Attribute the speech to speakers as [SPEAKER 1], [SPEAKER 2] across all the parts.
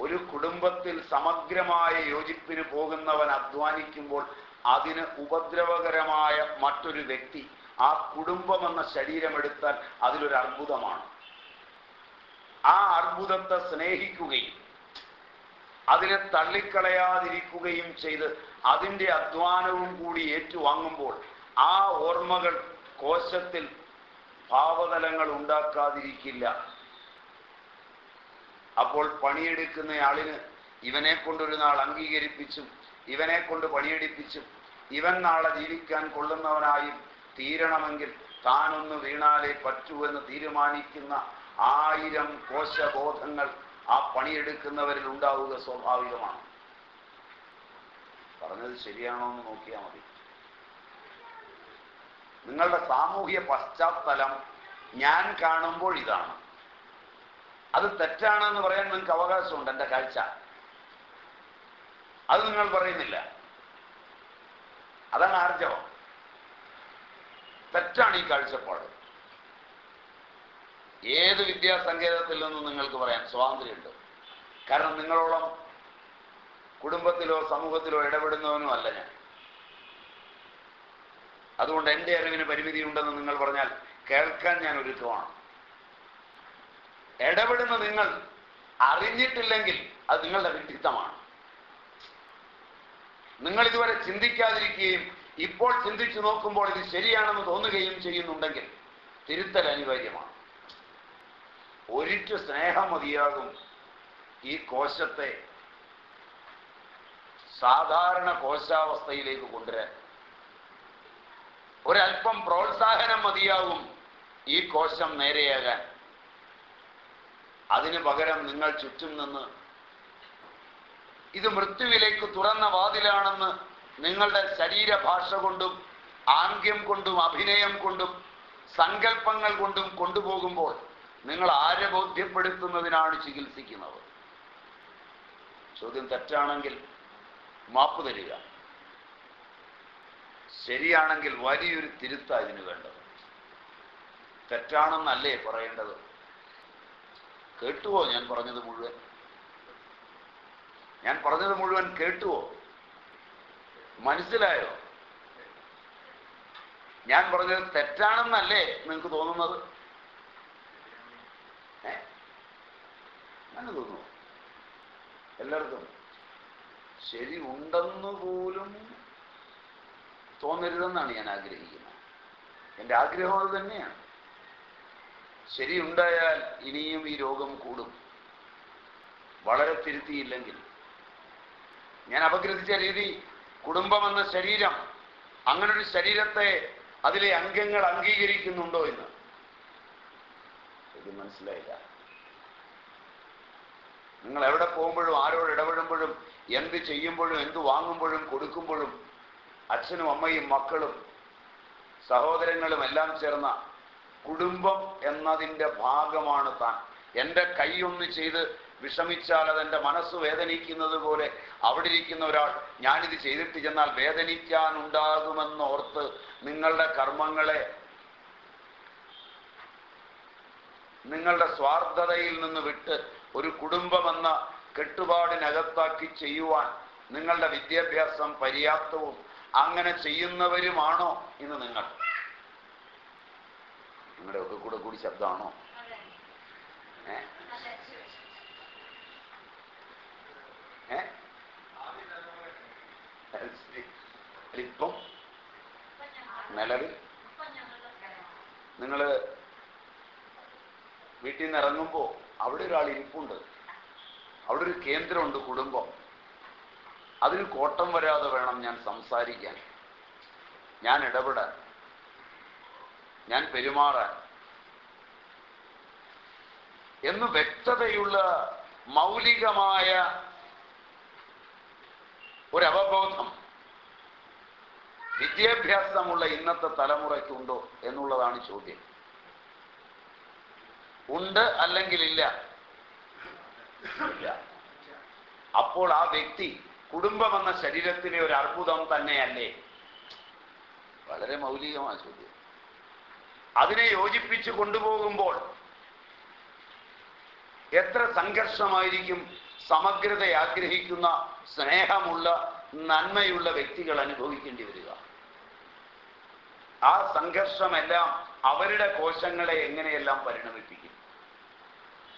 [SPEAKER 1] ഒരു കുടുംബത്തിൽ സമഗ്രമായ യോജിപ്പിന് പോകുന്നവൻ അധ്വാനിക്കുമ്പോൾ അതിന് ഉപദ്രവകരമായ മറ്റൊരു വ്യക്തി ആ കുടുംബം എന്ന ശരീരമെടുത്താൽ അതിലൊരു അർബുദമാണ് ആ അർബുദത്തെ സ്നേഹിക്കുകയും അതിനെ തള്ളിക്കളയാതിരിക്കുകയും ചെയ്ത് അതിന്റെ അധ്വാനവും കൂടി ഏറ്റുവാങ്ങുമ്പോൾ ആ ഓർമ്മകൾ കോശത്തിൽ ഭാവതലങ്ങൾ ഉണ്ടാക്കാതിരിക്കില്ല. അപ്പോൾ പണിയെടുക്കുന്നയാളിന് ഇവനെ കൊണ്ടൊരു നാൾ അംഗീകരിപ്പിച്ചും ഇവനെ കൊണ്ട് പണിയെടുപ്പിച്ചും ഇവൻ നാളെ ജീവിക്കാൻ കൊള്ളുന്നവനായും തീരണമെങ്കിൽ താനൊന്ന് വീണാലേ പറ്റൂ എന്ന് തീരുമാനിക്കുന്ന ആയിരം കോശബോധങ്ങൾ ആ പണിയെടുക്കുന്നവരിൽ ഉണ്ടാവുക സ്വാഭാവികമാണ്. പറഞ്ഞത് ശരിയാണോ എന്ന് നോക്കിയാൽ മതി. നിങ്ങളുടെ സാമൂഹ്യ പശ്ചാത്തലം ഞാൻ കാണുമ്പോൾ ഇതാണ്. അത് തെറ്റാണെന്ന് പറയാൻ നിങ്ങൾക്ക് അവകാശമുണ്ട് എന്റെ കാഴ്ച. അത് നിങ്ങൾ പറയുന്നില്ല. അതാണ് ആർജവം. തെറ്റാണ് ഈ കാഴ്ചപ്പാട്. ഏത് വിദ്യാസങ്കേതത്തിൽ നിന്നും നിങ്ങൾക്ക് പറയാൻ സ്വാതന്ത്ര്യമുണ്ട്? കാരണം നിങ്ങളോളം കുടുംബത്തിലോ സമൂഹത്തിലോ ഇടപെടുന്നവനും അല്ല ഞാൻ. അതുകൊണ്ട് എന്റെ അറിവിന് പരിമിതിയുണ്ടെന്ന് നിങ്ങൾ പറഞ്ഞാൽ കേൾക്കാൻ ഞാൻ ഒരുക്കമാണ്. ഇടപെടുന്ന നിങ്ങൾ അറിഞ്ഞിട്ടില്ലെങ്കിൽ അത് നിങ്ങളുടെ വിഡിത്തമാണ് നിങ്ങൾ ഇതുവരെ ചിന്തിക്കാതിരിക്കുകയും ഇപ്പോൾ ചിന്തിച്ചു നോക്കുമ്പോൾ ഇത് ശരിയാണെന്ന് തോന്നുകയും ചെയ്യുന്നുണ്ടെങ്കിൽ തിരുത്തൽ അനിവാര്യമാണ്. ഒരിറ്റു സ്നേഹം മതിയാകും ഈ കോശത്തെ സാധാരണ കോശാവസ്ഥയിലേക്ക് കൊണ്ടുവരാൻ. ഒരല്പം പ്രോത്സാഹനം മതിയാകും ഈ കോശം നേരെയാകാൻ. അതിനു പകരം നിങ്ങൾ ചുറ്റും നിന്ന് ഇത് മൃത്യുവിലേക്ക് തുറന്ന വാതിലാണെന്ന് നിങ്ങളുടെ ശരീരഭാഷ കൊണ്ടും ആംഗ്യം കൊണ്ടും അഭിനയം കൊണ്ടും സങ്കല്പങ്ങൾ കൊണ്ടും കൊണ്ടുപോകുമ്പോൾ നിങ്ങൾ ആരെ ബോധ്യപ്പെടുത്തുന്നതിനാണ് ചികിത്സിക്കുന്നത്? ചോദ്യം തെറ്റാണെങ്കിൽ മാപ്പ് തരിക. ശരിയാണെങ്കിൽ വലിയൊരു തിരുത്ത അതിന് വേണ്ടത്. തെറ്റാണെന്നല്ലേ പറയേണ്ടത്? കേട്ടുവോ ഞാൻ പറഞ്ഞത് മുഴുവൻ? ഞാൻ പറഞ്ഞത് മുഴുവൻ കേട്ടുവോ? മനസ്സിലായോ? ഞാൻ പറഞ്ഞത് തെറ്റാണെന്നല്ലേ നിങ്ങൾക്ക് തോന്നുന്നത്? അങ്ങനെ തോന്നുന്നു എല്ലാവർക്കും ശരി ഉണ്ടെന്ന് പോലും തോന്നരുതെന്നാണ് ഞാൻ ആഗ്രഹിക്കുന്നത്. എന്റെ ആഗ്രഹം അത് തന്നെയാണ്. ശരിയുണ്ടായാൽ ഇനിയും ഈ രോഗം കൂടും. വളരെ തിരുത്തിയില്ലെങ്കിൽ. ഞാൻ അപഗ്രഥിച്ച രീതി കുടുംബം എന്ന ശരീരം അങ്ങനൊരു ശരീരത്തെ അതിലെ അംഗങ്ങൾ അംഗീകരിക്കുന്നുണ്ടോ എന്ന്. ഇത് മനസ്സിലായില്ല. നിങ്ങൾ എവിടെ പോകുമ്പോഴും ആരോട് ഇടപെടുമ്പോഴും എന്ത് ചെയ്യുമ്പോഴും എന്ത് വാങ്ങുമ്പോഴും കൊടുക്കുമ്പോഴും അച്ഛനും അമ്മയും മക്കളും സഹോദരങ്ങളും എല്ലാം ചേർന്ന കുടുംബം എന്നതിന്റെ ഭാഗമാണ് താൻ. എന്റെ കൈയൊന്ന് ചെയ്ത് വിഷമിച്ചാൽ അതെന്റെ മനസ്സ് വേദനിക്കുന്നത് പോലെ അവിടെ ഇരിക്കുന്ന ഒരാൾ ഞാനിത് ചെയ്തിട്ട് ചെന്നാൽ വേദനിക്കാനുണ്ടാകുമെന്ന് ഓർത്ത് നിങ്ങളുടെ കർമ്മങ്ങളെ നിങ്ങളുടെ സ്വാർത്ഥതയിൽ നിന്ന് വിട്ട് ഒരു കുടുംബമെന്ന കെട്ടുപാടിനകത്താക്കി ചെയ്യുവാൻ നിങ്ങളുടെ വിദ്യാഭ്യാസം പര്യാപ്തവും അങ്ങനെ ചെയ്യുന്നവരുമാണോ ഇന്ന് നിങ്ങൾ? നിങ്ങളുടെ ഒക്കെ കൂടെ കൂടി ശബ്ദമാണോ? ഇപ്പം നിലവിൽ നിങ്ങൾ വീട്ടിൽ നിന്ന് ഇറങ്ങുമ്പോൾ അവിടെ ഒരാൾ ഇരിപ്പുണ്ട്. അവിടെ ഒരു കേന്ദ്രമുണ്ട് കുടുംബം. അതിന് കോട്ടം വരാതെ വേണം ഞാൻ സംസാരിക്കാൻ. ഞാൻ ഇടപെടാൻ. ഞാൻ പെരുമാറാൻ. എന്ന് വ്യക്തതയുള്ള മൗലികമായ ഒരവബോധം വിദ്യാഭ്യാസമുള്ള ഇന്നത്തെ തലമുറയ്ക്കുണ്ടോ എന്നുള്ളതാണ് ചോദ്യം. ഉണ്ട് അല്ലെങ്കിൽ ഇല്ല. അപ്പോൾ ആ വ്യക്തി കുടുംബമെന്ന ശരീരത്തിലെ ഒരു അർബുദം തന്നെയല്ലേ? വളരെ മൗലികമായ ചോദ്യം. അതിനെ യോജിപ്പിച്ച് കൊണ്ടുപോകുമ്പോൾ എത്ര സംഘർഷമായിരിക്കും സമഗ്രത ആഗ്രഹിക്കുന്ന സ്നേഹമുള്ള നന്മയുള്ള വ്യക്തികൾ അനുഭവിക്കേണ്ടി വരിക. ആ സംഘർഷമെല്ലാം അവരുടെ കോശങ്ങളെ എങ്ങനെയെല്ലാം പരിണമിപ്പിക്കും?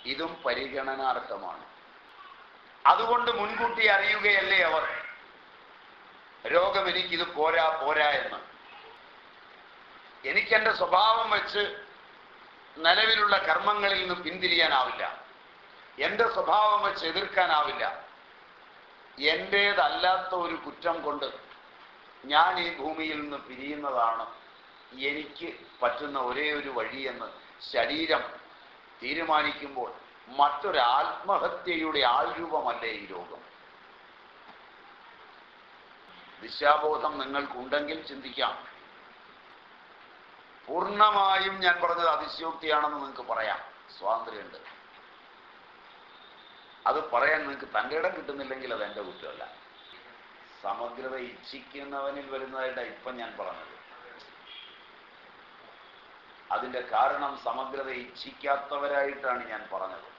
[SPEAKER 1] ഇതും പരിഗണനാർഹമാണ്. അതുകൊണ്ട് മുൻകൂട്ടി അറിയുകയല്ലേ അവർ? രോഗം എനിക്കിത് പോരാ പോരാ എന്ന്. എനിക്കെന്റെ സ്വഭാവം വെച്ച് നിലവിലുള്ള കർമ്മങ്ങളിൽ നിന്ന് പിന്തിരിയാനാവില്ല. എന്റെ സ്വഭാവം വെച്ച് എതിർക്കാനാവില്ല. എന്റേതല്ലാത്ത ഒരു കുറ്റം കൊണ്ട് ഞാൻ ഈ ഭൂമിയിൽ നിന്ന് പിരിയുന്നതാണ് എനിക്ക് പറ്റുന്ന ഒരേ ഒരു വഴിയെന്ന് ശരീരം തീരുമാനിക്കുമ്പോൾ മറ്റൊരു ആത്മഹത്യയുടെ ആൾരൂപമല്ലേ ഈ രോഗം ദിശാബോധം നിങ്ങൾക്കുണ്ടെങ്കിൽ ചിന്തിക്കാം. പൂർണമായും ഞാൻ പറഞ്ഞത് അതിശയോക്തിയാണെന്ന് നിങ്ങൾക്ക് പറയാം. സ്വാതന്ത്ര്യമുണ്ട്. അത് പറയാൻ നിങ്ങൾക്ക് തന്റെ ഇടം കിട്ടുന്നില്ലെങ്കിൽ അത് എന്റെ കുറ്റമല്ല. സമഗ്രത ഇച്ഛിക്കുന്നവനിൽ വരുന്നതായിട്ടാണ് ഇപ്പം ഞാൻ പറഞ്ഞത്. അതിന്റെ കാരണം സമഗ്രത ഇച്ഛിക്കാത്തവരായിട്ടാണ് ഞാൻ പറഞ്ഞത്.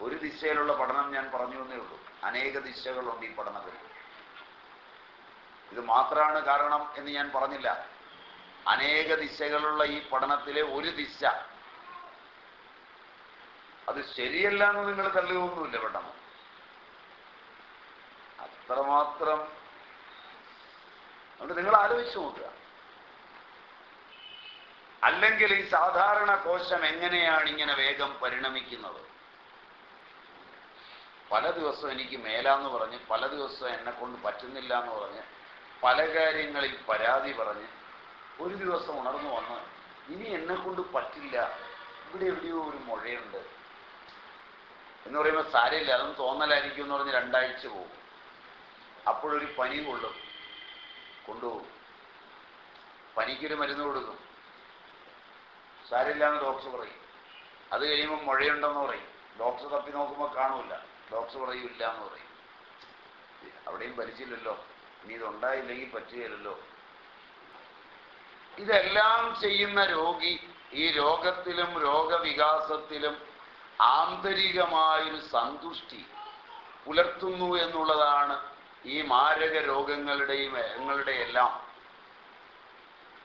[SPEAKER 1] ഒരു ദിശയിലുള്ള പഠനം ഞാൻ പറഞ്ഞു എന്നേ ഉള്ളൂ. അനേക ദിശകളുണ്ട് ഈ പഠനത്തിൽ. ഇത് മാത്രമാണ് കാരണം എന്ന് ഞാൻ പറഞ്ഞില്ല. അനേക ദിശകളുള്ള ഈ പഠനത്തിലെ ഒരു ദിശ. അത് ശരിയല്ല എന്ന് നിങ്ങൾ തള്ളിയൊന്നുമില്ല പെട്ടെന്ന്. അത്രമാത്രം അതുകൊണ്ട് നിങ്ങൾ ആലോചിച്ചു നോക്കുക. അല്ലെങ്കിൽ ഈ സാധാരണ കോശം എങ്ങനെയാണ് ഇങ്ങനെ വേഗം പരിണമിക്കുന്നത്? പല ദിവസവും എനിക്ക് മേലാന്ന് പറഞ്ഞ് പല ദിവസവും എന്നെ കൊണ്ട് പറ്റുന്നില്ല എന്ന് പറഞ്ഞ് പല കാര്യങ്ങളിൽ പരാതി പറഞ്ഞ് ഒരു ദിവസം ഉണർന്നു വന്ന്. ഇനി എന്നെ കൊണ്ട് പറ്റില്ല. ഇവിടെ എവിടെയോ ഒരു മുഴയുണ്ട്. എന്ന് പറയുമ്പോൾ സാരമില്ല. അതൊന്നും തോന്നലായിരിക്കും എന്ന് പറഞ്ഞ് രണ്ടാഴ്ച പോകും. അപ്പോഴൊരു പനി കൊള്ളും. കൊണ്ടുപോകും. പനിക്കൊരു മരുന്ന് കൊടുക്കും. സാരമില്ല എന്ന് ഡോക്ടർ പറയും. അത് കഴിയുമ്പോൾ മുഴയുണ്ടെന്ന് പറയും. ഡോക്ടർ തപ്പി നോക്കുമ്പോൾ കാണൂല ഡോക്ടർ പറയൂല്ല എന്ന് പറയും. അവിടെയും ഭരിച്ചില്ലല്ലോ ഇനി ഇതുണ്ടായില്ലെങ്കിൽ പറ്റുകയില്ലല്ലോ. ഇതെല്ലാം ചെയ്യുന്ന രോഗി ഈ രോഗത്തിലും രോഗവികാസത്തിലും ആന്തരികമായൊരു സന്തുഷ്ടി പുലർത്തുന്നു എന്നുള്ളതാണ് ഈ മാരക രോഗങ്ങളുടെയും ഞങ്ങളുടെ എല്ലാം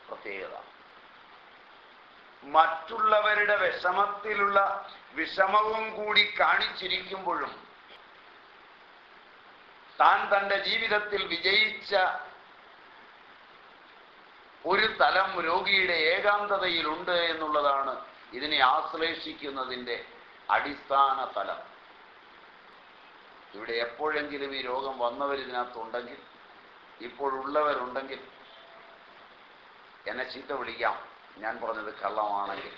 [SPEAKER 1] പ്രത്യേകത. മറ്റുള്ളവരുടെ വിഷമത്തിലുള്ള വിഷമവും കൂടി കാണിച്ചിരിക്കുമ്പോഴും താൻ തന്റെ ജീവിതത്തിൽ വിജയിച്ച ഒരു തലം രോഗിയുടെ ഏകാന്തതയിലുണ്ട് എന്നുള്ളതാണ് ഇതിനെ ആശ്ലേഷിക്കുന്നതിന്റെ അടിസ്ഥാന തലം. ഇവിടെ എപ്പോഴെങ്കിലും ഈ രോഗം വന്നവരിതിനകത്തുണ്ടെങ്കിൽ ഇപ്പോഴുള്ളവരുണ്ടെങ്കിൽ എന്നെ ചീത്ത വിളിക്കാം. ഞാൻ പറഞ്ഞത് കള്ളമാണെങ്കിൽ.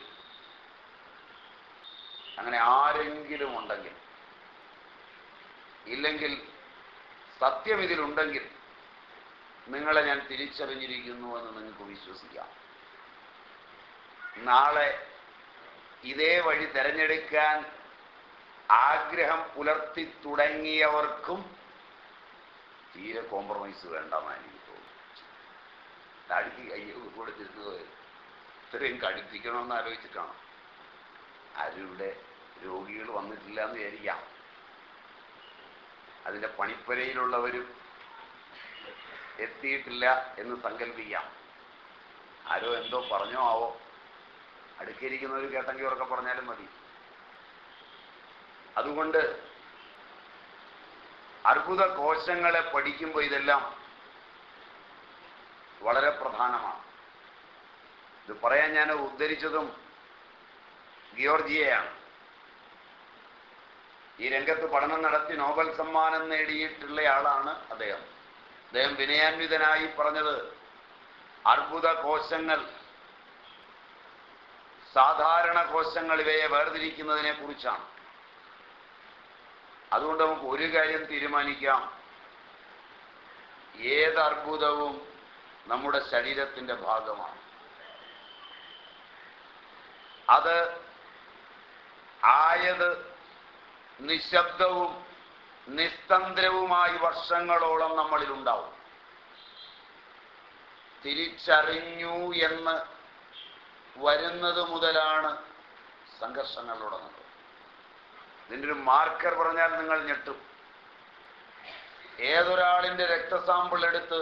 [SPEAKER 1] അങ്ങനെ ആരെങ്കിലും ഉണ്ടെങ്കിൽ ഇല്ലെങ്കിൽ സത്യം ഇതിലുണ്ടെങ്കിൽ നിങ്ങളെ ഞാൻ തിരിച്ചറിഞ്ഞിരിക്കുന്നു എന്ന് നിങ്ങൾക്ക് വിശ്വസിക്കാം. നാളെ ഇതേ വഴി തിരഞ്ഞെടുക്കാൻ ആഗ്രഹം പുലർത്തി തുടങ്ങിയവർക്കും തീരെ കോംപ്രമൈസ് വേണ്ടെന്നാണ് എനിക്ക് തോന്നുന്നു താടിക്ക് കയ്യോ കൊടുത്തിരുന്നത് ഇത്രയും കടുപ്പിക്കണമെന്ന് ആലോചിച്ചിട്ടാണ്. ആരും രോഗികൾ വന്നിട്ടില്ല എന്ന് വിചാരിക്കാം. അതിന്റെ പണിപ്പരയിലുള്ളവരും എത്തിയിട്ടില്ല എന്ന് സങ്കല്പിക്കാം ആരോ എന്തോ പറഞ്ഞോ ആവോ? അടുക്കിയിരിക്കുന്നവർ കേട്ടെങ്കിൽ ഉറക്കെ പറഞ്ഞാലും മതി. അതുകൊണ്ട് അർബുദ കോശങ്ങളെ പഠിക്കുമ്പോൾ ഇതെല്ലാം വളരെ പ്രധാനമാണ്. ഇത് പറയാൻ ഞാൻ ഉദ്ധരിച്ചതും ഗിയോർജിയയാണ്. ഈ രംഗത്ത് പഠനം നടത്തി നോബൽ സമ്മാനം നേടിയിട്ടുള്ളയാളാണ് അദ്ദേഹം. അദ്ദേഹം വിനയാന്വിതനായി പറഞ്ഞത് അർബുദ കോശങ്ങൾ സാധാരണ കോശങ്ങൾ ഇവയെ വേർതിരിക്കുന്നതിനെ കുറിച്ചാണ്. അതുകൊണ്ട് നമുക്ക് ഒരു കാര്യം തീരുമാനിക്കാം. ഏത് അർബുദവും നമ്മുടെ ശരീരത്തിന്റെ ഭാഗമാണ്. അത് ആയത് നിശബ്ദവും നിസ്തന്ത്രവുമായി വർഷങ്ങളോളം നമ്മളിലുണ്ടാവും. തിരിച്ചറിഞ്ഞു എന്ന് വരുന്നത് മുതലാണ് സംഘർഷങ്ങൾ തുടങ്ങുന്നത് ഇതിന്റെ ഒരു മാർക്കർ പറഞ്ഞാൽ നിങ്ങൾ ഞെട്ടും. ഏതൊരാളിന്റെ രക്തസാമ്പിൾ എടുത്ത്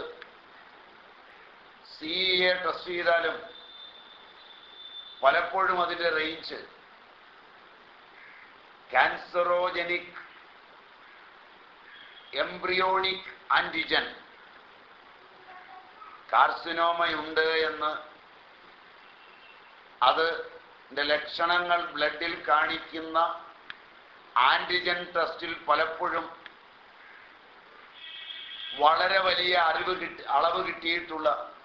[SPEAKER 1] സി എ ടെസ്റ്റ് ചെയ്താലും പലപ്പോഴും അതിന്റെ റേഞ്ച് ക്യാൻസറോജനിക് എംബ്രിയോണിക് ആന്റിജൻ. കാർസിനോമയുണ്ട് എന്ന് അത് ലക്ഷണങ്ങൾ ബ്ലഡിൽ കാണിക്കുന്ന ആന്റിജൻ ടെസ്റ്റിൽ പലപ്പോഴും വളരെ വലിയ അറിവ് കിട്ടി അളവ് കിട്ടിയിട്ടുള്ള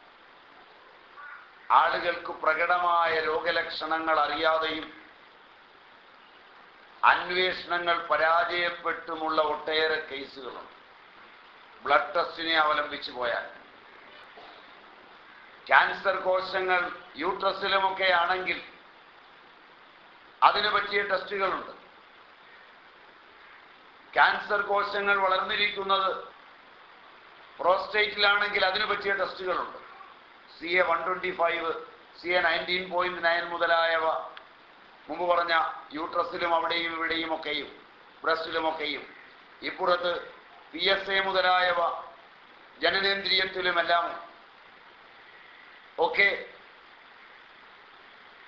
[SPEAKER 1] ആളുകൾക്ക് പ്രകടമായ രോഗലക്ഷണങ്ങൾ അറിയാതെയും അന്വേഷണങ്ങൾ പരാജയപ്പെട്ടുമുള്ള ഒട്ടേറെ കേസുകളുണ്ട്. ബ്ലഡ് ടെസ്റ്റിനെ അവലംബിച്ചു പോയാൽ. ക്യാൻസർ കോശങ്ങൾ യൂട്രസിലുമൊക്കെ ആണെങ്കിൽ അതിനു പറ്റിയ ടെസ്റ്റുകളുണ്ട്. ക്യാൻസർ കോശങ്ങൾ വളർന്നിരിക്കുന്നത് പ്രോസ്റ്റേറ്റിലാണെങ്കിൽ അതിനു പറ്റിയ ടെസ്റ്റുകളുണ്ട്. C A one twenty five C A nineteen point nine മുതലായവ മുമ്പ് പറഞ്ഞ യൂട്രസിലും അവിടെയും ഇവിടെയും ഒക്കെയും ബ്രസ്റ്റിലുമൊക്കെയും ഇപ്പുറത്ത് പി എസ് എ മുതലായവ ജനനേന്ദ്രിയത്തിലുമെല്ലാം ഒക്കെ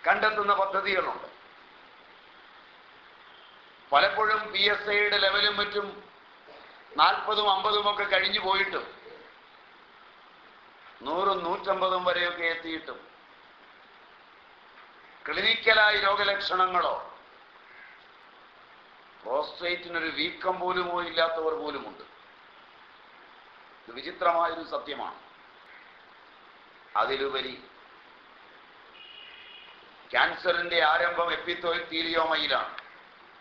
[SPEAKER 1] കണ്ടെത്തുന്ന പദ്ധതികളുണ്ട്. പലപ്പോഴും പി എസ് ഐയുടെ ലെവലും മറ്റും നാൽപ്പതും അമ്പതും ഒക്കെ കഴിഞ്ഞു പോയിട്ടും നൂറും നൂറ്റമ്പതും വരെയൊക്കെ എത്തിയിട്ടും ക്ലിനിക്കലായി രോഗലക്ഷണങ്ങളോ പ്രോസ്റ്റേറ്റിനൊരു വീക്കം പോലുമോ ഇല്ലാത്തവർ പോലുമുണ്ട്. ഇത് വിചിത്രമായൊരു സത്യമാണ്. അതിലുപരി ക്യാൻസറിന്റെ ആരംഭം എപ്പിത്തോയിത്തീലിയോമയിലാണ്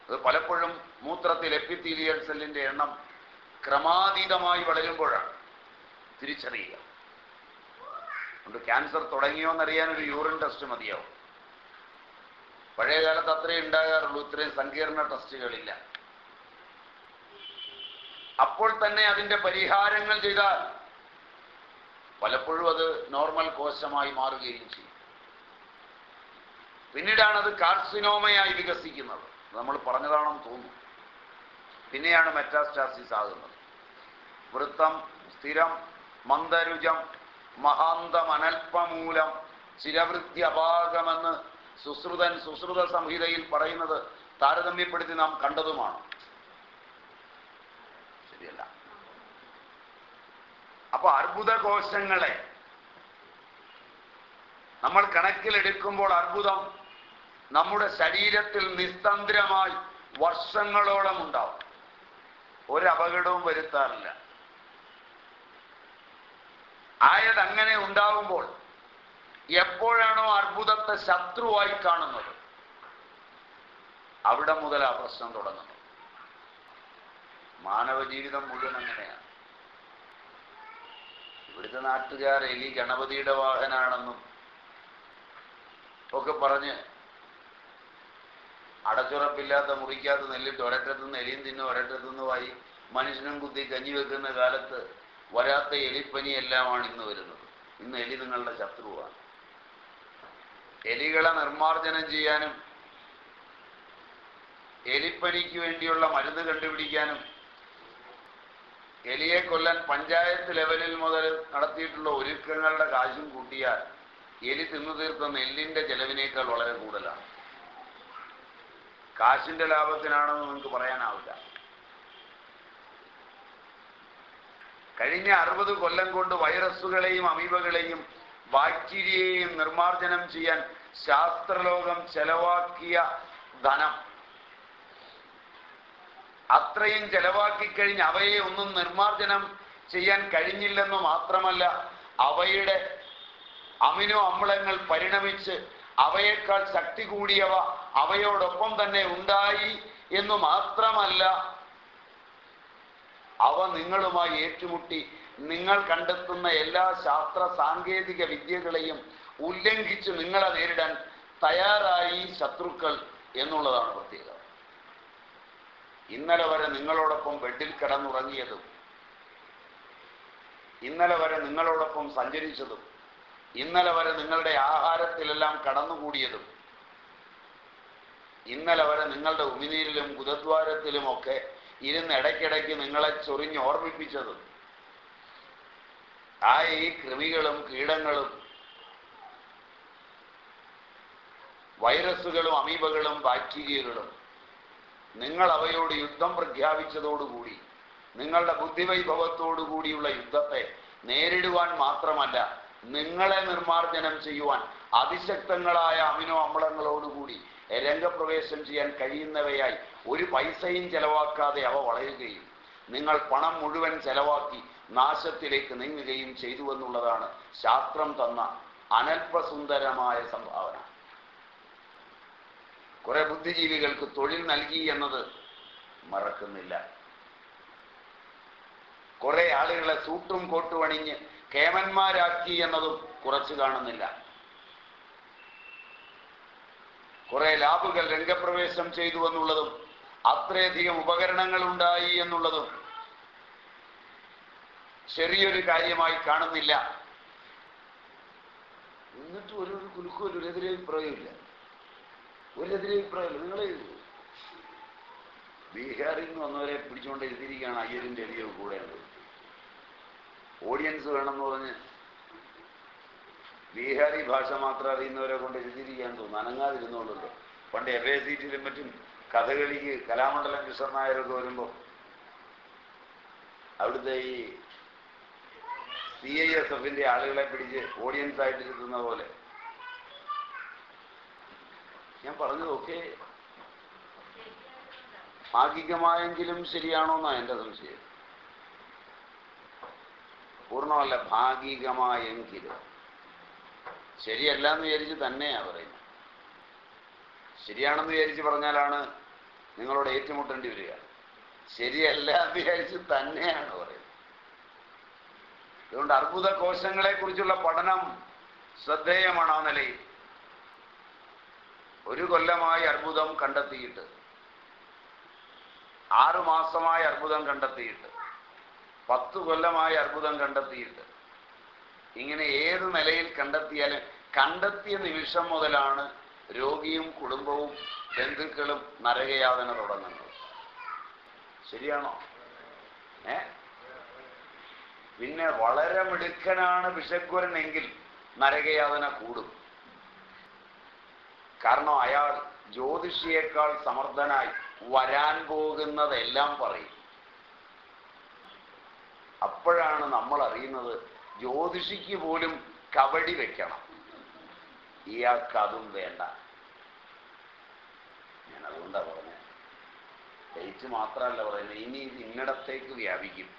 [SPEAKER 1] അത് പലപ്പോഴും മൂത്രത്തിൽ എപ്പിത്തീലിയൽ സെല്ലിന്റെ എണ്ണം ക്രമാതീതമായി വളരുമ്പോഴാണ് തിരിച്ചറിയുക. അതുകൊണ്ട് ക്യാൻസർ തുടങ്ങിയോ എന്നറിയാൻ ഒരു യൂറിൻ ടെസ്റ്റ് മതിയാവും. പഴയ കാലത്ത് അത്രയും ഉണ്ടാകാറുള്ളൂ ഇത്രയും സങ്കീർണ ടെസ്റ്റുകളില്ല അപ്പോൾ തന്നെ അതിന്റെ പരിഹാരങ്ങൾ ചെയ്താൽ പലപ്പോഴും അത് നോർമൽ കോശമായി മാറുകയും ചെയ്യും. പിന്നീടാണ് അത് കാർസിനോമയായി വികസിക്കുന്നത്. നമ്മൾ പറഞ്ഞതാണെന്ന് തോന്നുന്നു. പിന്നെയാണ് മെറ്റാസ്റ്റാസിസ് ആകുന്നത്. വൃത്തം സ്ഥിരം മന്ദരുജം മഹാന്തം അനൽപമൂലം ചിരവൃത്തി അപാകമെന്ന് സുശ്രുതൻ സുശ്രുത സംഹിതയിൽ പറയുന്നത് താരതമ്യപ്പെടുത്തി നാം കണ്ടതുമാണ്. ശരിയല്ല. അപ്പൊ അർബുദ കോശങ്ങളെ നമ്മൾ കണക്കിലെടുക്കുമ്പോൾ അർബുദം നമ്മുടെ ശരീരത്തിൽ നിസ്തന്ത്രമായി വർഷങ്ങളോളം ഉണ്ടാവും. ഒരപകടവും വരുത്താറില്ല. ആയത് അങ്ങനെ ഉണ്ടാവുമ്പോൾ എപ്പോഴാണോ അർബുദത്തെ ശത്രുവായി കാണുന്നത് അവിടെ മുതൽ ആ പ്രശ്നം തുടങ്ങുന്നു. മാനവ ജീവിതം മുഴുവൻ അങ്ങനെയാണ്. ഇവിടുത്തെ നാട്ടുകാർ എലി ഗണപതിയുടെ വാഹനാണെന്നും ഒക്കെ പറഞ്ഞ് അടച്ചുറപ്പില്ലാത്ത മുറിക്കാത്ത നെല്ലിട്ട് ഒരറ്റത്തുനിന്ന് എലിയും തിന്നും ഒരറ്റത്തുനിന്നുമായി മനുഷ്യനും കുത്തി കഞ്ഞി വെക്കുന്ന കാലത്ത് വരാത്ത എലിപ്പനി എല്ലാമാണ് ഇന്ന് വരുന്നത്. ഇന്ന് എലി നിങ്ങളുടെ ശത്രുവാണ്. എലികളെ നിർമാർജനം ചെയ്യാനും എലിപ്പനിക്ക് വേണ്ടിയുള്ള മരുന്ന് കണ്ടുപിടിക്കാനും എലിയെ കൊല്ലാൻ പഞ്ചായത്ത് ലെവലിൽ മുതൽ നടത്തിയിട്ടുള്ള ഒരുക്കങ്ങളുടെ കാശും കൂട്ടിയാൽ എലി തിന്നു തീർത്ത നെല്ലിന്റെ ചെലവിനേക്കാൾ വളരെ കൂടുതലാണ്. കാശിന്റെ ലാഭത്തിനാണെന്ന് നിങ്ങൾക്ക് പറയാനാവില്ല. കഴിഞ്ഞ അറുപത് കൊല്ലം കൊണ്ട് വൈറസുകളെയും അമീബകളെയും ബാക്ടീരിയയെയും നിർമാർജനം ചെയ്യാൻ ശാസ്ത്രലോകം ചെലവാക്കിയ ധനം. അത്രയും ചെലവാക്കി കഴിഞ്ഞ് അവയെ ഒന്നും നിർമാർജനം ചെയ്യാൻ കഴിഞ്ഞില്ലെന്ന് മാത്രമല്ല അവയുടെ അമിനോ അമ്ലങ്ങൾ പരിണമിച്ച് അവയേക്കാൾ ശക്തി കൂടിയവ അവയോടൊപ്പം തന്നെ ഉണ്ടായി എന്ന് മാത്രമല്ല അവ നിങ്ങളുമായി ഏറ്റുമുട്ടി. നിങ്ങൾ കണ്ടെത്തുന്ന എല്ലാ ശാസ്ത്ര സാങ്കേതിക വിദ്യകളെയും ഉല്ലംഘിച്ച് നിങ്ങളെ നേരിടാൻ തയ്യാറായി ശത്രുക്കൾ എന്നുള്ളതാണ് പ്രത്യേകത. ഇന്നലെ വരെ നിങ്ങളോടൊപ്പം ബെഡിൽ കിടന്നുറങ്ങിയതും ഇന്നലെ വരെ നിങ്ങളോടൊപ്പം സഞ്ചരിച്ചതും ഇന്നലെ വരെ നിങ്ങളുടെ ആഹാരത്തിലെല്ലാം കടന്നുകൂടിയതും ഇന്നലെ വരെ നിങ്ങളുടെ ഉമിനീരിലും ഗുരുദ്വാരത്തിലുമൊക്കെ ഇരുന്ന് ഇടയ്ക്കിടയ്ക്ക് നിങ്ങളെ ചൊറിഞ്ഞ് ഓർമ്മിപ്പിച്ചതും ആ ഈ കൃമികളും കീടങ്ങളും വൈറസുകളും അമീബകളും ബാക്ടീരിയകളും. നിങ്ങൾ അവയോട് യുദ്ധം പ്രഖ്യാപിച്ചതോടുകൂടി നിങ്ങളുടെ ബുദ്ധിവൈഭവത്തോടുകൂടിയുള്ള യുദ്ധത്തെ നേരിടുവാൻ മാത്രമല്ല നിങ്ങളെ നിർമാർജനം ചെയ്യുവാൻ അതിശക്തങ്ങളായ അമിനോ അമ്ലങ്ങളോടുകൂടി രംഗപ്രവേശം ചെയ്യാൻ കഴിയുന്നവയായി ഒരു പൈസയും ചെലവാക്കാതെ അവ വളരുകയും നിങ്ങൾ പണം മുഴുവൻ ചെലവാക്കി നാശത്തിലേക്ക് നീങ്ങുകയും ചെയ്തു എന്നുള്ളതാണ് ശാസ്ത്രം തന്ന അനൽപസുന്ദരമായ സംഭാവന. കുറെ ബുദ്ധിജീവികൾക്ക് തൊഴിൽ നൽകി എന്നത് മറക്കുന്നില്ല. കുറെ ആളുകളെ സൂട്ടും കോട്ടും അണിഞ്ഞ് കേമന്മാരാക്കി എന്നതും കുറച്ചു കാണുന്നില്ല. കുറെ ലാബുകൾ രംഗപ്രവേശം ചെയ്തു എന്നുള്ളതും അത്രയധികം ഉപകരണങ്ങൾ ഉണ്ടായി എന്നുള്ളതും ചെറിയൊരു കാര്യമായി കാണുന്നില്ല. എന്നിട്ട് ഒരു കുലുക്കും ഒരു എതിരഭിപ്രായമില്ല ഒരു എതിരഭിപ്രായമില്ല നിങ്ങൾ ബീഹാറിൽ നിന്ന് വന്നവരെ പിടിച്ചുകൊണ്ട് എഴുതിയിരിക്കുകയാണ് അയ്യരിന്റെ അധികം കൂടെ ഓഡിയൻസ് വേണമെന്ന് പറഞ്ഞ് ബീഹാറി ഭാഷ മാത്രം അറിയുന്നവരെ കൊണ്ട് എഴുതിയിരിക്കാൻ തോന്നുന്നു. അനങ്ങാതിരുന്നുള്ളല്ലോ പണ്ട് എഫ് എ സീറ്റിലും മറ്റും കഥകളിക്ക് കലാമണ്ഡലം കൃഷ്ണൻ നായരൊക്കെ വരുമ്പോൾ അവിടുത്തെ ഈ സി ഐ എസ് എഫിന്റെ ആളുകളെ പിടിച്ച് ഓഡിയൻസ് ആയിട്ട് കിട്ടുന്ന പോലെ ഞാൻ പറഞ്ഞതൊക്കെ ഭാഗികമായെങ്കിലും ശരിയാണോ എന്റെ സംശയം. പൂർണമല്ല ഭാഗികമായെങ്കിലും. ശരിയല്ല എന്ന് വിചാരിച്ച് തന്നെയാ പറയുന്നത്. ശരിയാണെന്ന് വിചാരിച്ച് പറഞ്ഞാലാണ് നിങ്ങളോട് ഏറ്റുമുട്ടേണ്ടി വരിക. ശരിയല്ല എന്ന് വിചാരിച്ച് തന്നെയാണ് പറയുന്നത്. അതുകൊണ്ട് അർബുദ കോശങ്ങളെ കുറിച്ചുള്ള പഠനം ശ്രദ്ധേയമാണ് ആ നിലയിൽ. ഒരു കൊല്ലമായി അർബുദം കണ്ടെത്തിയിട്ട് ആറു മാസമായി അർബുദം കണ്ടെത്തിയിട്ട് പത്ത് കൊല്ലമായി അർബുദം കണ്ടെത്തിയിട്ട് ഇങ്ങനെ ഏത് നിലയിൽ കണ്ടെത്തിയാലും കണ്ടെത്തിയ നിമിഷം മുതലാണ് രോഗിയും കുടുംബവും ബന്ധുക്കളും നരകയാതന തുടങ്ങുന്നത്. ശരിയാണോ? ഏ? പിന്നെ വളരെ മിടുക്കനാണ് വിഷക്കുരനെങ്കിൽ നരകയാതന കൂടും. കാരണം അയാൾ ജ്യോതിഷിയേക്കാൾ സമർത്ഥനായി വരാൻ പോകുന്നതെല്ലാം പറയും. അപ്പോഴാണ് നമ്മൾ അറിയുന്നത് ജ്യോതിഷിക്ക് പോലും കബഡി വെക്കണം. ഇയാൾക്ക് അതും വേണ്ട. ഞാൻ അതുകൊണ്ടാ പറഞ്ഞത് ഡേറ്റ് മാത്രമല്ല പറയുന്നത്. ഇനി ഇത് ഇന്നിടത്തേക്ക് വ്യാപിക്കും.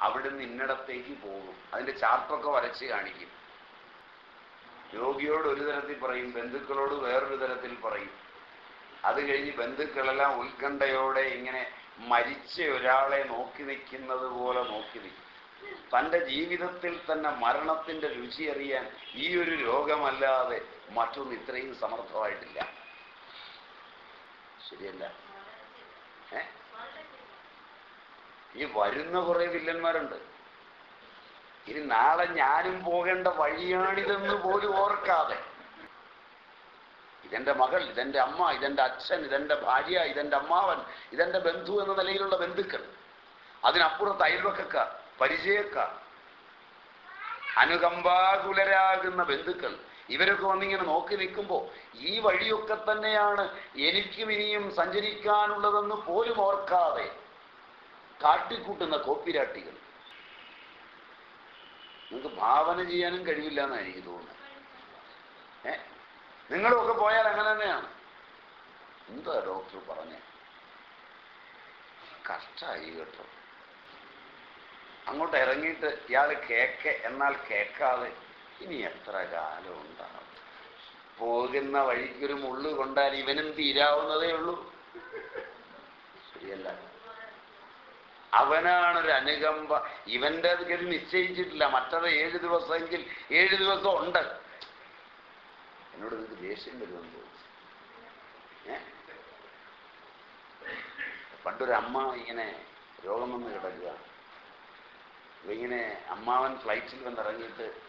[SPEAKER 1] അവിടുന്ന് ഇന്നിടത്തേക്ക് പോകും. അതിന്റെ ചാർട്ടൊക്കെ വരച്ച് കാണിക്കും. രോഗിയോട് ഒരു തരത്തിൽ പറയും ബന്ധുക്കളോട് വേറൊരു തരത്തിൽ പറയും. അത് കഴിഞ്ഞ് ബന്ധുക്കളെല്ലാം ഉത്കണ്ഠയോടെ ഇങ്ങനെ മരിച്ച ഒരാളെ നോക്കി നിൽക്കുന്നത് പോലെ നോക്കി നിൽക്കും. തന്റെ ജീവിതത്തിൽ തന്നെ മരണത്തിന്റെ രുചി അറിയാൻ ഈ ഒരു രോഗമല്ലാതെ മറ്റൊന്ന് ഇത്രയും സമർത്ഥമായിട്ടില്ല. ശരിയല്ല. ഈ വരുന്ന കുറേ വില്ലന്മാരുണ്ട്. ഇനി നാളെ ഞാനും പോകേണ്ട വഴിയാണിതെന്ന് പോലും ഓർക്കാതെ. ഇതെന്റെ മകൾ ഇതെന്റെ അമ്മ ഇതെന്റെ അച്ഛൻ ഇതെന്റെ ഭാര്യ ഇതെന്റെ അമ്മാവൻ ഇതെന്റെ ബന്ധു എന്ന നിലയിലുള്ള ബന്ധുക്കൾ. അതിനപ്പുറത്ത് അയൽവക്കക്കാർ പരിചയക്കാർ അനുകമ്പാകുലരാകുന്ന ബന്ധുക്കൾ. ഇവരൊക്കെ വന്നിങ്ങനെ നോക്കി നിൽക്കുമ്പോൾ ഈ വഴിയൊക്കെ തന്നെയാണ് എനിക്കും ഇനിയും സഞ്ചരിക്കാനുള്ളതെന്ന് പോലും ഓർക്കാതെ കാട്ടിക്കൂട്ടുന്ന കോപ്പിരാട്ടികൾ. നിങ്ങൾക്ക് ഭാവന ചെയ്യാനും കഴിവില്ല എന്നാണ് എനിക്ക് തോന്നുന്നത്. ഏ? നിങ്ങളുമൊക്കെ പോയാൽ അങ്ങനെ തന്നെയാണ്. എന്താ ഡോക്ടർ പറഞ്ഞേ? കഷ്ടായി കേട്ടോ. അങ്ങോട്ട് ഇറങ്ങിയിട്ട് ഇയാൾ കേക്ക് എന്നാൽ കേൾക്കാതെ ഇനി എത്ര കാലം ഉണ്ടാവും? പോകുന്ന വഴിക്കൊരു മുള്ളു കൊണ്ടാൽ ഇവനും തീരാവുന്നതേ ഉള്ളൂ. ശരിയല്ല. അവനാണൊരു അനുകമ്പ. ഇവന്റെ ഗതി നിശ്ചയിച്ചിട്ടില്ല. മറ്റത് ഏഴ് ദിവസമെങ്കിൽ ഏഴ് ദിവസം ഉണ്ട് എന്നോട് നിങ്ങൾക്ക് ദേഷ്യം വരുമെന്ന് തോന്നുന്നു. ഏ? പണ്ടൊരു അമ്മ ഇങ്ങനെ രോഗം വന്ന് കിടക്കുക. ഇങ്ങനെ അമ്മാവൻ ഫ്ലൈറ്റിൽ വന്നിറങ്ങിയിട്ട്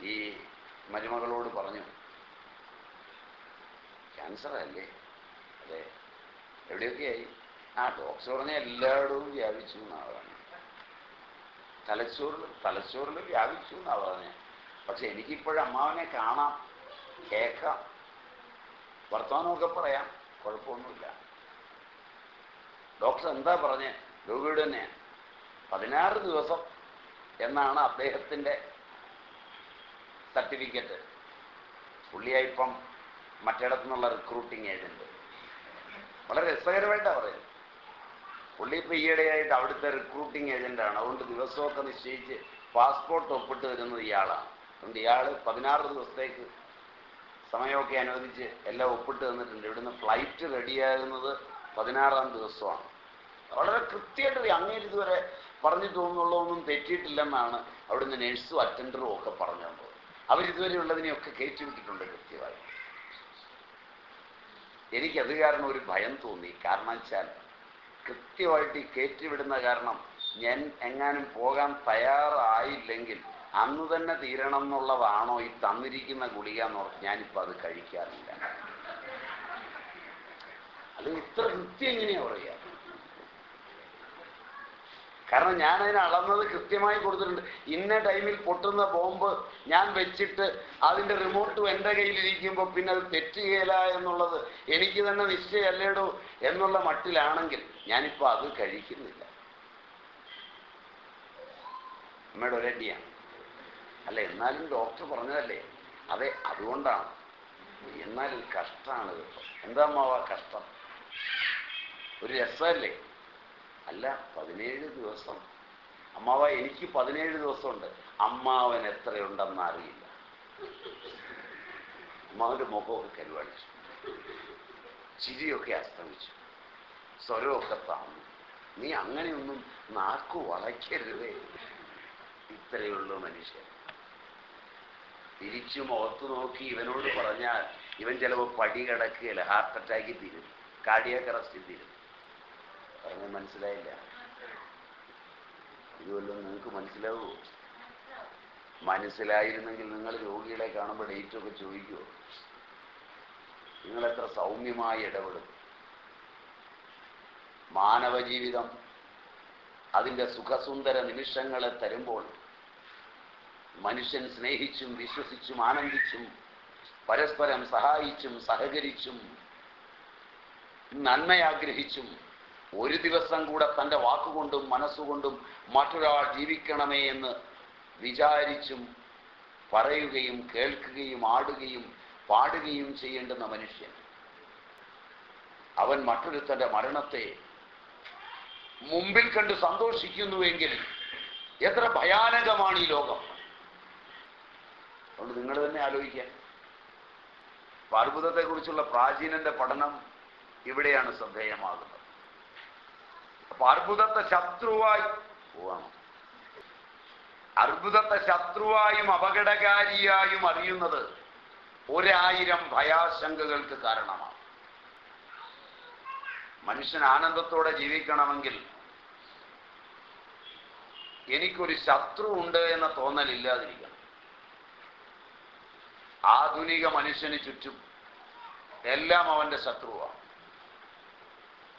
[SPEAKER 1] ഈ മരുമകളോട് പറഞ്ഞു ക്യാൻസർ അല്ലേ അതെ. എവിടെയൊക്കെയായി? ആ ഡോക്ടർ പറഞ്ഞ എല്ലായിടവും വ്യാപിച്ചു എന്നാണ് തലച്ചോറിൽ തലച്ചോറിൽ വ്യാപിച്ചു എന്നാണ് പറഞ്ഞത്. പക്ഷെ എനിക്കിപ്പോഴും അമ്മാവനെ കാണാം കേൾക്കാം. വർത്തമാനമൊക്കെ പറയാം കുഴപ്പമൊന്നുമില്ല. ഡോക്ടർ എന്താ പറഞ്ഞേ? രോഗിയുടെ തന്നെ പതിനാറ് ദിവസം എന്നാണ് അദ്ദേഹത്തിന്റെ സർട്ടിഫിക്കറ്റ് പുള്ളിയായിപ്പം മറ്റിടത്തു നിന്നുള്ള റിക്രൂട്ടിങ് ഏജന്റ് വളരെ രസകരമായിട്ടാണ് പറയുന്നത്. പുള്ളി ഇപ്പം ഈയിടെയായിട്ട് അവിടുത്തെ റിക്രൂട്ടിംഗ് ഏജന്റാണ് അതുകൊണ്ട് ദിവസമൊക്കെ നിശ്ചയിച്ച് പാസ്പോർട്ട് ഒപ്പിട്ട് വരുന്നത് ഇയാളാണ്. അതുകൊണ്ട് ഇയാൾ പതിനാറ് ദിവസത്തേക്ക് സമയമൊക്കെ അനുവദിച്ച് എല്ലാം ഒപ്പിട്ട് തന്നിട്ടുണ്ട്. ഇവിടുന്ന് ഫ്ലൈറ്റ് റെഡിയാകുന്നത് പതിനാറാം ദിവസമാണ്. വളരെ കൃത്യമായിട്ട് അങ്ങേര് ഇതുവരെ പറഞ്ഞു തോന്നുന്നുള്ളതൊന്നും തെറ്റിയിട്ടില്ലെന്നാണ് അവിടുന്ന് നേഴ്സും അറ്റൻഡറും ഒക്കെ പറഞ്ഞു തന്നത് അവരിതുവരെ ഉള്ളതിനെയൊക്കെ കയറ്റി വിട്ടിട്ടുണ്ട് കൃത്യമായി. എനിക്കത് കാരണം ഒരു ഭയം തോന്നി. കാരണം വെച്ചാൽ കൃത്യമായിട്ട് കയറ്റിവിടുന്ന കാരണം ഞാൻ എങ്ങാനും പോകാൻ തയ്യാറായില്ലെങ്കിൽ അന്ന് തന്നെ തീരണം എന്നുള്ളതാണോ ഈ തന്നിരിക്കുന്ന ഗുളിക എന്ന് പറഞ്ഞു ഞാനിപ്പോൾ അത് കഴിക്കാറില്ല. അത് ഇത്ര കൃത്യം എങ്ങനെയാ പറയുക കാരണം ഞാൻ അതിന് അളന്നത് കൃത്യമായി കൊടുത്തിട്ടുണ്ട്. ഇന്ന ടൈമിൽ പൊട്ടുന്ന ബോംബ് ഞാൻ വെച്ചിട്ട് അതിന്റെ റിമോട്ടും എന്റെ കയ്യിലിരിക്കുമ്പോൾ പിന്നെ അത് തെറ്റുകയില്ല എന്നുള്ളത് എനിക്ക് തന്നെ നിശ്ചയമല്ലേടോ എന്നുള്ള മട്ടിലാണെങ്കിൽ ഞാനിപ്പോൾ അത് കഴിക്കുന്നില്ല. അമ്മയുടെ ഒരടിയാണ്. അല്ല എന്നാലും ഡോക്ടർ പറഞ്ഞതല്ലേ? അതെ അതുകൊണ്ടാണ്. എന്നാലും കഷ്ടമാണ് കേട്ടോ. എന്താ കഷ്ടം? ഒരു രസമല്ലേ? അല്ല പതിനേഴ് ദിവസം. അമ്മാവ എനിക്ക് പതിനേഴ് ദിവസമുണ്ട്. അമ്മാവൻ എത്രയുണ്ടെന്ന് അറിയില്ല. അമ്മാവന്റെ മുഖമൊക്കെ കരുവാണിച്ചു ചിരിയൊക്കെ അസ്തമിച്ചു. സ്വരമൊക്കെ താന്നു. നീ അങ്ങനെയൊന്നും നാക്കു വളയ്ക്കരുതേ. ഇത്രയുള്ള മനുഷ്യൻ. തിരിച്ചു മുഖത്ത് നോക്കി ഇവനോട് പറഞ്ഞാൽ ഇവൻ ചിലപ്പോൾ പടി കിടക്കുകയില്ല ഹാർട്ട് അറ്റാക്ക് തീരും. കാർഡിയാക്ക് തീരും. പറഞ്ഞ മനസ്സിലായില്ല. ഇതുവല്ലോ നിങ്ങൾക്ക് മനസ്സിലാവുമോ മനസ്സിലായിരുന്നെങ്കിൽ നിങ്ങൾ രോഗികളെ കാണുമ്പോൾ ഡേറ്റൊക്കെ ചോദിക്കുമോ നിങ്ങൾ എത്ര സൗമ്യമായി ഇടപെടും. മാനവ ജീവിതം അതിന്റെ സുഖസുന്ദര നിമിഷങ്ങളെ തരുമ്പോൾ മനുഷ്യൻ സ്നേഹിച്ചും വിശ്വസിച്ചും ആനന്ദിച്ചും പരസ്പരം സഹായിച്ചും സഹകരിച്ചും നന്മയാഗ്രഹിച്ചും ഒരു ദിവസം കൂടെ തന്റെ വാക്കുകൊണ്ടും മനസ്സുകൊണ്ടും മറ്റൊരാൾ ജീവിക്കണമേ എന്ന് വിചാരിച്ചും പറയുകയും കേൾക്കുകയും ആടുകയും പാടുകയും ചെയ്യേണ്ടുന്ന മനുഷ്യൻ. അവൻ മറ്റൊരുത്തന്റെ മരണത്തെ മുമ്പിൽ കണ്ട് സന്തോഷിക്കുന്നുവെങ്കിൽ എത്ര ഭയാനകമാണ് ഈ ലോകം. അതുകൊണ്ട് നിങ്ങൾ തന്നെ ആലോചിക്കാൻ അർബുദത്തെക്കുറിച്ചുള്ള പ്രാചീനന്റെ പഠനം ഇവിടെയാണ് ശ്രദ്ധേയമാകുന്നത്. അർബുദത്തെ ശത്രുവായി അർബുദത്തെ ശത്രുവായും അപകടകാരിയായും അറിയുന്നത് ഒരായിരം ഭയാശങ്കകൾക്ക് കാരണമാണ്. മനുഷ്യൻ ആനന്ദത്തോടെ ജീവിക്കണമെങ്കിൽ എനിക്കൊരു ശത്രു ഉണ്ട് എന്ന തോന്നലില്ലാതിരിക്കണം ആധുനിക മനുഷ്യന് ചുറ്റും എല്ലാം അവന്റെ ശത്രുവാണ്.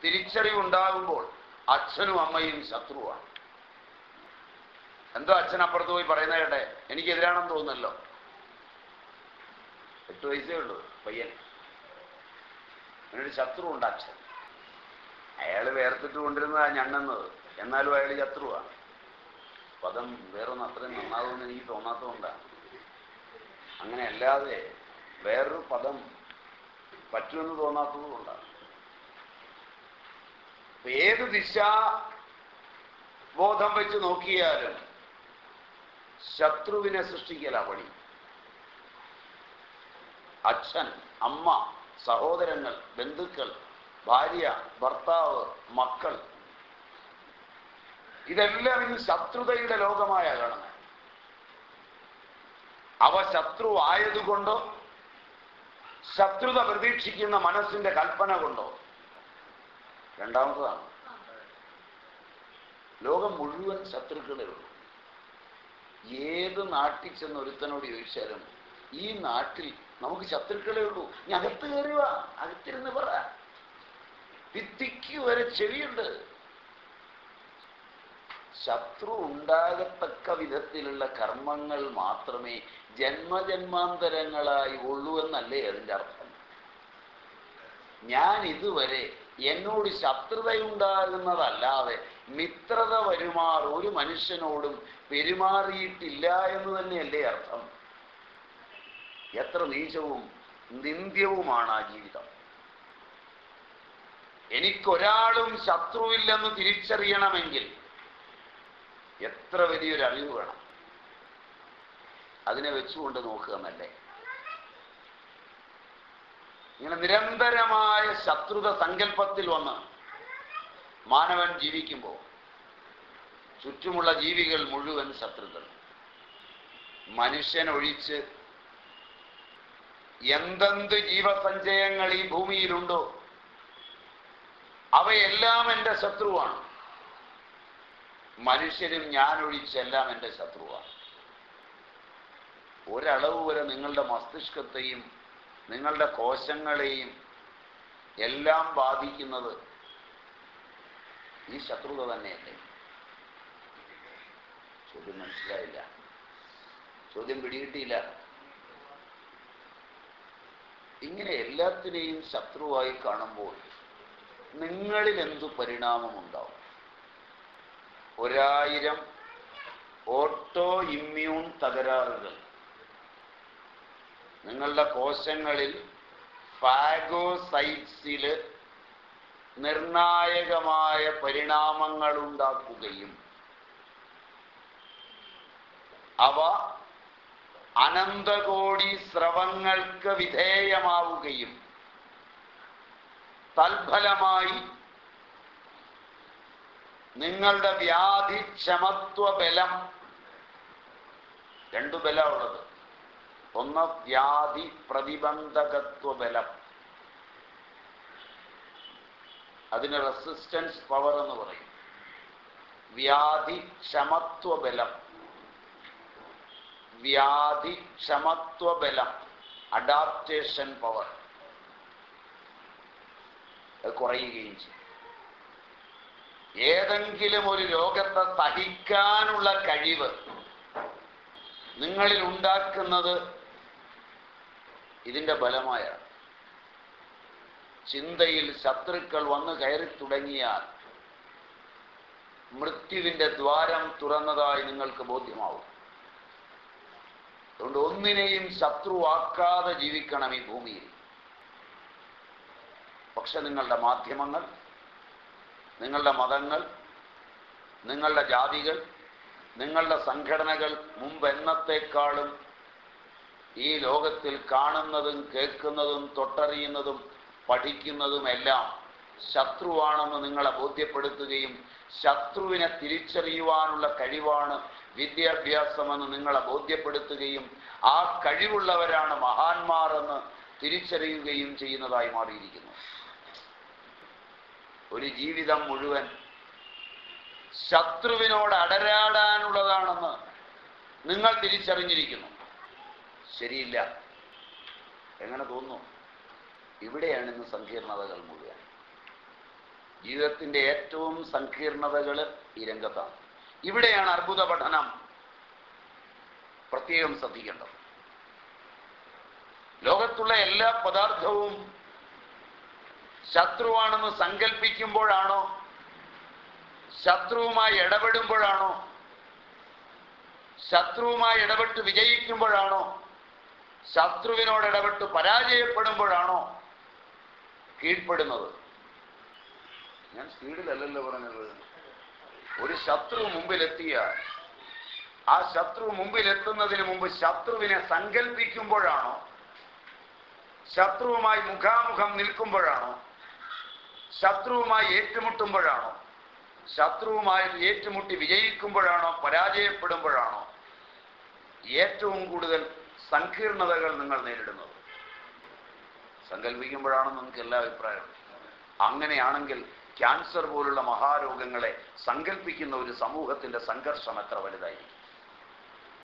[SPEAKER 1] തിരിച്ചറിവുണ്ടാകുമ്പോൾ അച്ഛനും അമ്മയും ശത്രുവാണ്. എന്തോ അച്ഛൻ അപ്പുറത്ത് പോയി പറയുന്ന കേട്ടെ എനിക്കെതിരാണെന്ന് തോന്നുന്നല്ലോ. എട്ട് വയസ്സേ ഉള്ളൂ പയ്യൻ. അവനൊരു ശത്രു ഉണ്ട് അച്ഛൻ. അയാൾ വേർത്തിട്ട് കൊണ്ടിരുന്നതാ ഞണ്ണുന്നത്. എന്നാലും അയാൾ ശത്രുവാണ്. പദം വേറൊന്നും അത്രയും നന്നാകുമെന്ന് എനിക്ക് തോന്നാത്തതുകൊണ്ടാണ്. അങ്ങനെ അല്ലാതെ വേറൊരു പദം പറ്റുമെന്ന് തോന്നാത്തത് കൊണ്ടാണ് അപ്പൊ ഏത് ദിശ ബോധം വെച്ച് നോക്കിയാലും ശത്രുവിനെ സൃഷ്ടിക്കല പണി. അച്ഛൻ അമ്മ സഹോദരങ്ങൾ ബന്ധുക്കൾ ഭാര്യ ഭർത്താവ് മക്കൾ. ഇതെല്ലാം ഇന്ന് ശത്രുതയുടെ ലോകമായ കാണുന്നത്. അവ ശത്രു ആയതുകൊണ്ടോ ശത്രുത പ്രതീക്ഷിക്കുന്ന മനസ്സിന്റെ കൽപ്പന കൊണ്ടോ രണ്ടാമത്തതാണ്. ലോകം മുഴുവൻ ശത്രുക്കളേ ഉള്ളൂ. ഏത് നാട്ടിൽ ചെന്ന് ഒരുത്തനോട് ചോദിച്ചാലും ഈ നാട്ടിൽ നമുക്ക് ശത്രുക്കളേ ഉള്ളൂ. നീ അകത്ത് കയറുക അകത്തിരുന്ന് പറ. ഭിത്തിക്ക് വരെ ചെവിയുണ്ട്. ശത്രു ഉണ്ടാകത്തക്ക വിധത്തിലുള്ള കർമ്മങ്ങൾ മാത്രമേ ജന്മജന്മാന്തരങ്ങളായി ഉള്ളൂ എന്നല്ലേ അതിന്റെ അർത്ഥം. ഞാൻ ഇതുവരെ എന്നോട് ശത്രുതയുണ്ടാകുന്നതല്ലാതെ മിത്രത വരുമാർ ഒരു മനുഷ്യനോടും പെരുമാറിയിട്ടില്ല എന്ന് തന്നെയല്ലേ അർത്ഥം. എത്ര നീചവും നിന്ദ്യവുമാണ് ആ ജീവിതം. എനിക്കൊരാളും ശത്രുവില്ലെന്ന് തിരിച്ചറിയണമെങ്കിൽ എത്ര വലിയൊരു അറിവ് വേണം. അതിനെ വെച്ചുകൊണ്ട് നോക്കുക എന്നല്ലേ. ഇങ്ങനെ നിരന്തരമായ ശത്രുത സങ്കല്പത്തിൽ വന്ന് മാനവൻ ജീവിക്കുമ്പോൾ ചുറ്റുമുള്ള ജീവികൾ മുഴുവൻ ശത്രുക്കൾ മനുഷ്യനൊഴിച്ച് എന്തെന്ത് ജീവസഞ്ചയങ്ങൾ ഈ ഭൂമിയിലുണ്ടോ അവയെല്ലാം എന്റെ ശത്രുവാണ്. മനുഷ്യരും ഞാനൊഴിച്ചെല്ലാം എന്റെ ശത്രുവാണ്. ഒരളവ് വരെ നിങ്ങളുടെ മസ്തിഷ്കത്തെയും നിങ്ങളുടെ കോശങ്ങളെയും എല്ലാം ബാധിക്കുന്നത് ഈ ശത്രുത തന്നെയല്ലേ? ചോദ്യം മനസ്സിലായില്ല. ചോദ്യം പിടികിട്ടിയില്ല. ഇങ്ങനെ എല്ലാത്തിനെയും ശത്രുവായി കാണുമ്പോൾ നിങ്ങളിൽ എന്തു പരിണാമമുണ്ടാവും? ഒരായിരം ഓട്ടോ ഇമ്മ്യൂൺ തകരാറുകൾ. നിങ്ങളുടെ കോശങ്ങളിൽ ഫാഗോസൈറ്റ്സിൽ നിർണായകമായ പരിണാമങ്ങൾ ഉണ്ടാക്കുകയും അവ അനന്തകോടി സ്രവങ്ങൾക്ക് വിധേയമാവുകയും തൽഫലമായി നിങ്ങളുടെ വ്യാധി ക്ഷമത്വ ബലം രണ്ടു ബലമുള്ളത് ഒന്ന് വ്യാധി പ്രതിബന്ധകത്വ ബലം അതിന് റെസിസ്റ്റൻസ് പവർ എന്ന് പറയും. വ്യാധി ക്ഷമത്വ ബലം വ്യാധി ക്ഷമത്വ ബലം അഡാപ്റ്റേഷൻ പവർ അത് കുറയുകയും ചെയ്യും. ഏതെങ്കിലും ഒരു രോഗത്തെ സഹിക്കാനുള്ള കഴിവ് നിങ്ങളിൽ ഉണ്ടാക്കുന്നത് ഇതിന്റെ ഫലമായാണ്. ചിന്തയിൽ ശത്രുക്കൾ വന്ന് കയറി തുടങ്ങിയാൽ മൃത്യുവിന്റെ ദ്വാരം തുറന്നതായി നിങ്ങൾക്ക് ബോധ്യമാവും. അതുകൊണ്ട് ഒന്നിനെയും ശത്രുവാക്കാതെ ജീവിക്കണം ഈ ഭൂമിയിൽ. പക്ഷെ നിങ്ങളുടെ മാധ്യമങ്ങൾ നിങ്ങളുടെ മതങ്ങൾ നിങ്ങളുടെ ജാതികൾ നിങ്ങളുടെ സംഘടനകൾ മുമ്പ് എന്നത്തെക്കാളും ഈ ലോകത്തിൽ കാണുന്നതും കേൾക്കുന്നതും തൊട്ടറിയുന്നതും പഠിക്കുന്നതുമെല്ലാം ശത്രുവാണെന്ന് നിങ്ങളെ ബോധ്യപ്പെടുത്തുകയും ശത്രുവിനെ തിരിച്ചറിയുവാനുള്ള കഴിവാണ് വിദ്യാഭ്യാസമെന്ന് നിങ്ങളെ ബോധ്യപ്പെടുത്തുകയും ആ കഴിവുള്ളവരാണ് മഹാന്മാർ എന്ന് തിരിച്ചറിയുകയും ചെയ്യുന്നതായി മാറിയിരിക്കുന്നു. ഒരു ജീവിതം മുഴുവൻ ശത്രുവിനോട് അടരാടാനുള്ളതാണെന്ന് നിങ്ങൾ തിരിച്ചറിഞ്ഞിരിക്കുന്നു. ശരിയില്ല. എങ്ങനെ തോന്നുന്നു? ഇവിടെയാണ് ഇന്ന് സങ്കീർണതകൾ മുഴുവൻ. ജീവിതത്തിന്റെ ഏറ്റവും സങ്കീർണതകൾ ഈ രംഗത്താണ്. ഇവിടെയാണ് അർബുദ പഠനം പ്രത്യേകം ശ്രദ്ധിക്കേണ്ടത്. ലോകത്തുള്ള എല്ലാ പദാർത്ഥവും ശത്രുവാണെന്ന് സങ്കല്പിക്കുമ്പോഴാണോ ശത്രുവുമായി ഇടപെടുമ്പോഴാണോ ശത്രുവുമായി ഇടപെട്ട് വിജയിക്കുമ്പോഴാണോ ശത്രുവിനോട് ഇടപെട്ട് പരാജയപ്പെടുമ്പോഴാണോ കീഴ്പ്പെടുന്നത്? ഞാൻ സ്പീഡിലല്ലല്ലോ പറഞ്ഞത്. ഒരു ശത്രു മുമ്പിലെത്തിയ ആ ശത്രു മുമ്പിലെത്തുന്നതിന് മുമ്പ് ശത്രുവിനെ സങ്കല്പിക്കുമ്പോഴാണോ ശത്രുവുമായി മുഖാമുഖം നിൽക്കുമ്പോഴാണോ ശത്രുവുമായി ഏറ്റുമുട്ടുമ്പോഴാണോ ശത്രുവുമായി ഏറ്റുമുട്ടി വിജയിക്കുമ്പോഴാണോ പരാജയപ്പെടുമ്പോഴാണോ ഏറ്റവും കൂടുതൽ സങ്കീർണതകൾ നിങ്ങൾ നേരിടുന്നത്. സങ്കല്പിക്കുമ്പോഴാണെന്ന് നിങ്ങൾക്ക് എല്ലാ അഭിപ്രായവും. അങ്ങനെയാണെങ്കിൽ ക്യാൻസർ പോലുള്ള മഹാരോഗങ്ങളെ സങ്കല്പിക്കുന്ന ഒരു സമൂഹത്തിന്റെ സംഘർഷം എത്ര വലുതായിരിക്കും?